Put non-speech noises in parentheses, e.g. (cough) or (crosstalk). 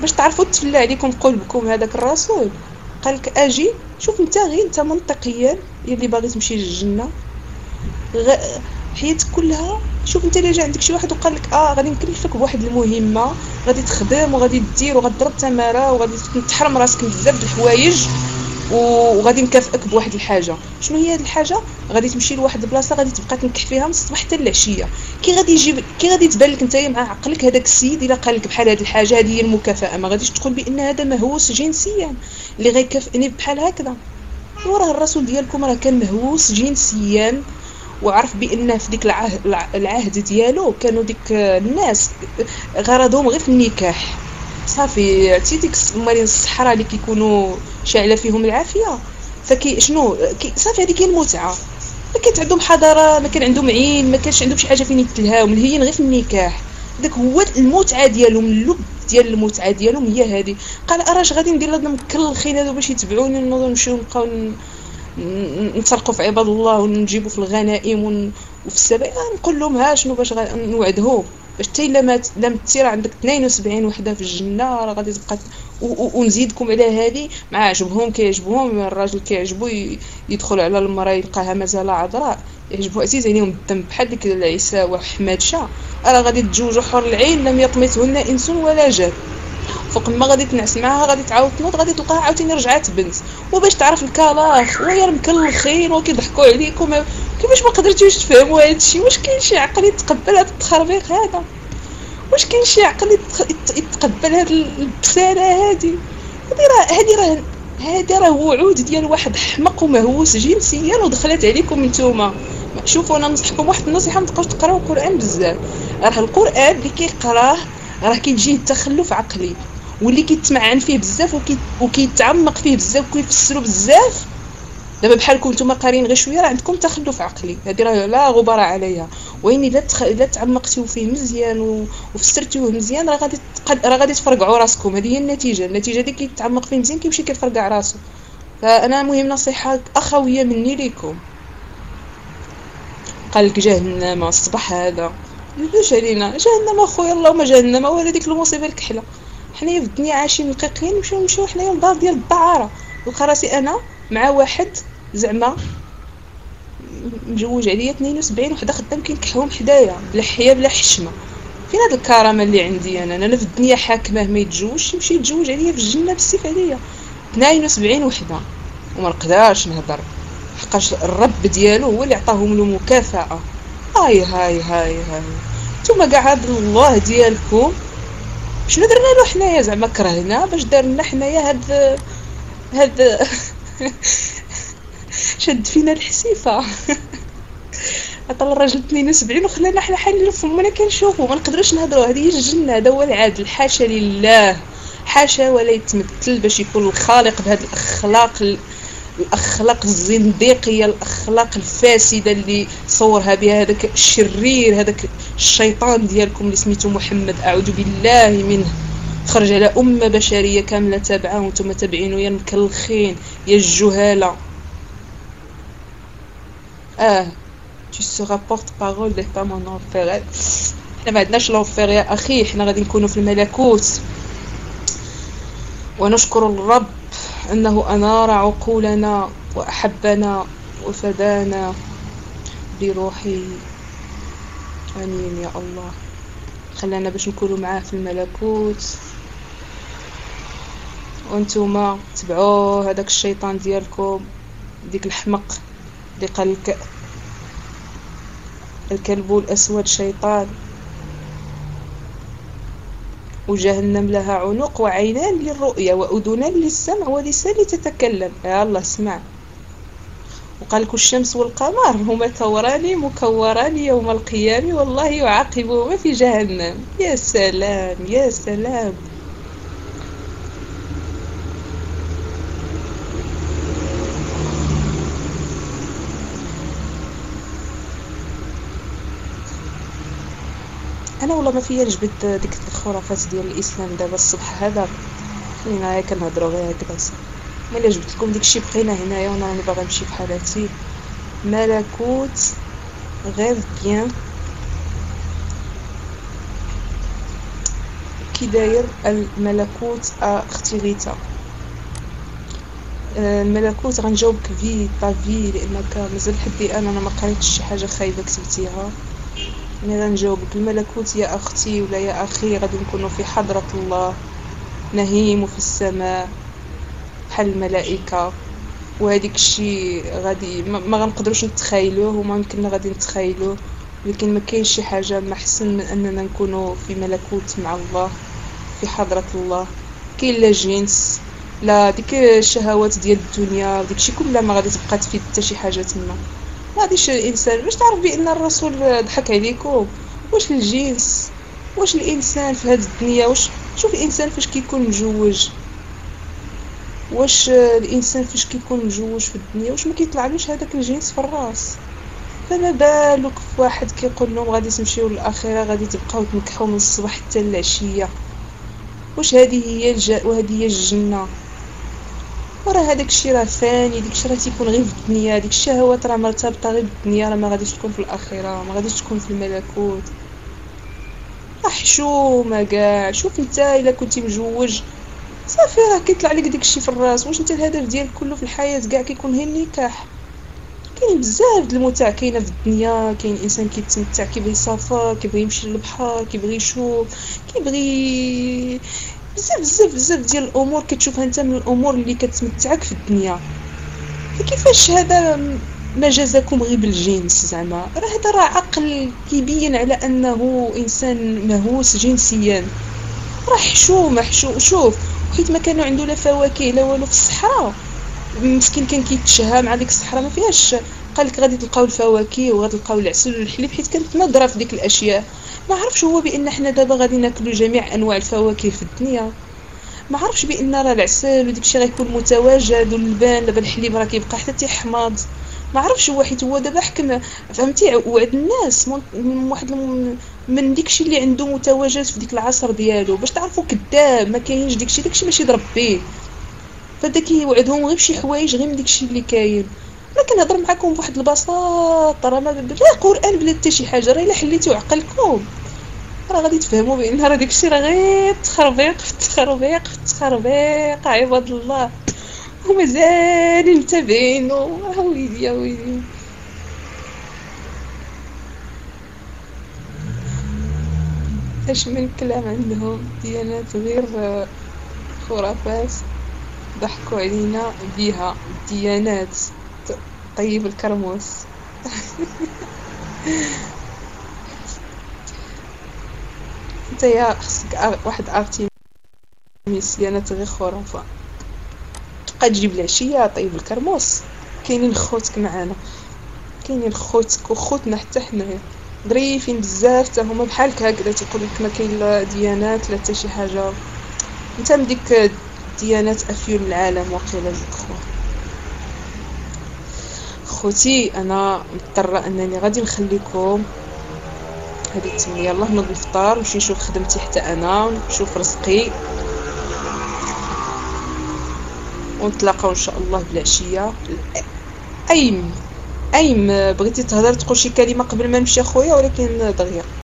باش تعرفوا تفلى عليكم قلبكم هذاك الرسول. قال لك أجي شوف أنت غير أنت منطقيا اللي باغي تمشي للجنة. غ... حياتك كلها شوف أنت إلا جا عندك شي واحد وقال لك آه غادي نكلفك بواحد المهمة غادي تخدم وغادي دير وغتضرب تماره وغادي تحرم راسك بزاف د الحوايج. وغادي نكافئك بواحد الحاجة. شنو هي هذه الحاجة؟ غادي تمشي لواحد البلاصة غادي تبقى تنكح فيها من الصباح حتى العشيه كي غادي يجيب كي غادي تبان لك نتايا مع عقلك هذاك السيد إلا قال لك بحال هذه الحاجة هذه هي المكافأة. ما غاديش تقول بأن هذا مهووس جنسيا. اللي غيكافئني بحال هكذا. وراه الرسول ديالكم راه كان مهووس جنسيا. وعرف بأن في ديك العهد, ديالو كانوا ديك الناس غرضهم غير في النكاح. صافي عرفتي؟ ديك الصحراء اللي كيكونوا شاعله فيهم العافية. فكي شنو؟ كي صافي هذيك هي المتعة. ما كانت عندهم حضارة ما كان عندهم عين ما كانش عندهم شي حاجة فين يتلهاو ملهيين غير في النكاح. داك هو المتعة ديالهم اللب ديال المتعة ديالهم هي هذه. قال أراش غادي ندير لهاد المكلخين هادو باش يتبعوني نمشيو نبقاو نتسرقوا في عباد الله ونجيبوا في الغنائم وفي السبائل نقول لهم ها شنو باش نوعدهم. باش حتى إلا مات لا متي راه عندك 72 وحدة في الجنة راه غادي تبقى ونزيدكم على هذه مع عجبهم كيعجبهم. الراجل كيعجبو يدخل على المرأة يلقاها مازال عذراء. يعجبو عزيز عليهم الدم بحال ديك العيسى وحمادشه راه غادي تتزوجوا حور العين لم يطمثهن إنس ولا جان. فوق ما غادي تنعس معاها غادي تعاود تنوض غادي تلقاها عاوتاني رجعات بنت. وباش تعرف الكلاخ ويا مكلخين وكيضحكوا عليكم. كيفاش ما قدرتوش تفهموا هادشي؟ واش كاين شي عقل يتقبل هذا التخربيق هذا؟ واش كاين شي عقل يتقبل هاد البسالة هادي؟ هادي راه هادي راه هادي راه وعود ديال واحد حمق ومهووس جنسيا ودخلت عليكم نتوما. شوفوا أنا ننصحكم واحد النصيحة ما تبقاوش تقراو القرآن بزاف. راه القرآن اللي كيقراه راه كيجيه تخلف عقلي. واللي كيتمعن فيه بزاف وكيتعمق فيه بزاف وكيفسروا بزاف دابا بحالكم نتوما قارين غير شوية راه عندكم تخلف عقلي. هذه راه لا غبار عليها. وين الا تخ... الا تعمقتيو فيه مزيان و... وفسرتوه مزيان راه غادي تقد... راه غادي تفرقعوا راسكم. هذه هي النتيجة. النتيجة اللي كيتعمق فيه مزيان كيمشي كيفرقع راسو. فأنا مهم نصيحة اخويه مني ليكم. قال لك جهنم الصباح هذا. باش علينا؟ جهنم أخويا اللهم جهنم. ولا ديك المصيبة الكحله حنايا في الدنيا عايشين نقيقين نمشيو نمشيو حنايا للدار ديال الدعارة. لقى راسي أنا مع واحد زعما مجوج عليا 72 وحده خدام كينكحهم حدايا بلا حياة بلا حشمة. فين هاد الكرامة اللي عندي أنا؟ أنا في الدنيا حاكمة ما يتزوجش يمشي يتزوج عليا في الجنة بالسيف عليا. 72 وحدة. وما نقدرش نهضر. حقاش الرب ديالو هو اللي عطاهم له مكافأة. هاي هاي هاي هاي. نتوما كاع هاد الله ديالكم. شنو درنا له حنايا؟ زعما كرهنا باش دارنا حنايا هاد هاد (laughs) شد فينا الحسيفة. (laughs) عطى الراجل 72 وخلانا حنا حالين فمنا كنشوفو ما نقدروش نهضروا. هذه الجنة هذا هو العدل. حاشا لله. حاشا ولا يتمثل باش يكون الخالق بهذه الأخلاق الأخلاق الزنديقية الأخلاق الفاسدة اللي صورها بها هذاك الشرير هذاك الشيطان ديالكم اللي سميتو محمد. أعوذ بالله منه. خرج على أمة بشرية كاملة تابعة وأنتم تابعين يا المكلخين. يا الجهالة. آه tu seras porte-parole des femmes en enfer. ما عندناش لونفير يا أخي إحنا غادي نكونوا في الملكوت ونشكر الرب أنه أنار عقولنا وأحبنا وفدانا بروحه آمين يا الله خلانا باش نكونوا معاه في الملكوت. وانتوما تبعوه هذاك الشيطان ديالكم ديك الحمق. اللي قال لك الكلب الأسود شيطان. وجهنم لها عنق وعينان للرؤية وأذنان للسمع ولسان لتتكلم يا الله اسمع. وقال لك الشمس والقمر هما ثوران مكوران يوم القيامة والله يعاقبهما في جهنم. يا سلام يا سلام. أنا والله ما فيا نجبد ديك الخرافات ديال الإسلام دابا الصبح هذا. خلينا هيا كنهضروا غير هكذا ملي جبت لكم داكشي بقينا هنايا وأنا راني باغا نمشي بحال هادشي. ملكوت غير بيان. كي داير الملكوت أختي غيتا. آه، الملكوت غنجاوبك في لأنك مازال حدي أنا أنا ما قريتش شي حاجة خايبة كتبتيها. مي غنجاوبك الملكوت يا أختي ولا يا أخي غادي نكونوا في حضرة الله. نهيم في السماء. بحال الملائكة. وهذيك الشيء غادي ما غنقدروش نتخيلوه وما يمكننا غادي نتخيلوه. لكن ما كاينش شي حاجة ما أحسن من أننا نكونوا في ملكوت مع الله في حضرة الله. كاين لا جنس لا ديك الشهوات ديال الدنيا داكشي كلها ما غادي تبقى تفيد حتى شي حاجة تما. ما غاديش الإنسان باش تعرف بان الرسول ضحك عليكم؟ واش الجنس؟ واش الإنسان في هذه الدنيا؟ واش شوف الإنسان فاش كيكون مجوج. واش الإنسان فاش كيكون مجوج في الدنيا؟ واش ما كيطلعلوش هذاك الجنس في الرأس؟ فما بالك واحد كيقول لهم غادي تمشيو للآخرة غادي تبقاو تنكحوا من الصباح حتى العشيه واش هذه هي الج... وهذه هي الجنة؟ وراه هذاك الشيء راه فاني ديك الشيء راه تيكون غير في الدنيا ديك الشهوات راه مرتبطة غير بالدنيا راه ما غاديش تكون في الآخرة ما غاديش تكون في الملكوت. حشومه كاع شوف أنت إلا كنتي مجوج. صافي راه كيطلع لك داكشي في الراس. واش أنت الهدف ديالك كله في الحياة؟ كاع كيكون غير النكاح. كاين بزاف د المتع كاينة في الدنيا. كاين إنسان كيتمتع كيبغي يسافر كيبغي يمشي للبحر كيبغي يشوف كيبغي بزاف بزاف بزاف ديال الأمور كتشوفها انت من الأمور اللي كتمتعك في الدنيا. فكيفاش هذا ما جازكم غير بالجنس زعما؟ راه هذا راه عقل كيبين على انه انسان مهووس جنسيا. راه حشوم شوف حيت ما كانوا عنده لا فواكه لا والو في الصحراء. مسكين كان كيتشهى مع ديك الصحراء ما فيهاش. قال لك غادي تلقاو الفواكه وغادي تلقاو العسل والحليب حيت كانت نادره في ديك الأشياء. ما عرفش هو بأن حنا دابا غادي ناكلوا جميع أنواع الفواكه في الدنيا. ما عرفش بأن راه العسل وديك الشيء غيكون متواجد واللبان دابا الحليب راه كيبقى حتى تيحماض ما عرفش هو حيت هو دابا حكم فهمتي؟ وعد الناس من واحد من ديكشي اللي عنده متواجد في ديك العصر ديالو. باش تعرفوا كذاب ما كاينش ديكشي داكشي باش يضرب به فدا كيوعدهم غير بشي حوايج غير من داكشي اللي كاين. أنا كنهضر معكم بواحد البساطة راه ما لا قرآن بلا حتى شي حاجة راه إلا حليتو عقلكم. راه غادي تفهموا بأن راه داكشي راه غير تخربيق في التخربيق في التخربيق. عباد الله. ومازال متابعين ويلي يا ويلي. أش من كلام عندهم؟ ديانات غير خرافات ضحكوا علينا بها. ديانات. طيب الكرموس. (laughs) انت يا خصك واحد ارتيميس ديانات غير خرافه تبقى تجيب العشيه طيب الكرموس. كاينين خوتك معانا. كاينين خوتك وخوتنا حتى حنايا ظريفين بزاف حتى هما بحالك هكذا. تيقول لك ما كاين لا ديانات لا حتى شي حاجة. أنت من ديك ديانات افيون العالم واقيلا جوج خو خوتي أنا مضطرة أنني غادي نخليكم هذه تما يلاه نوض نفطر ونمشي نشوف خدمتي حتى أنا ونشوف رزقي. ونتلاقاو إن شاء الله بالعشيه ايم ايم بغيتي تهضر تقول شي كلمة قبل ما نمشي أخويا؟ ولكن دغيا.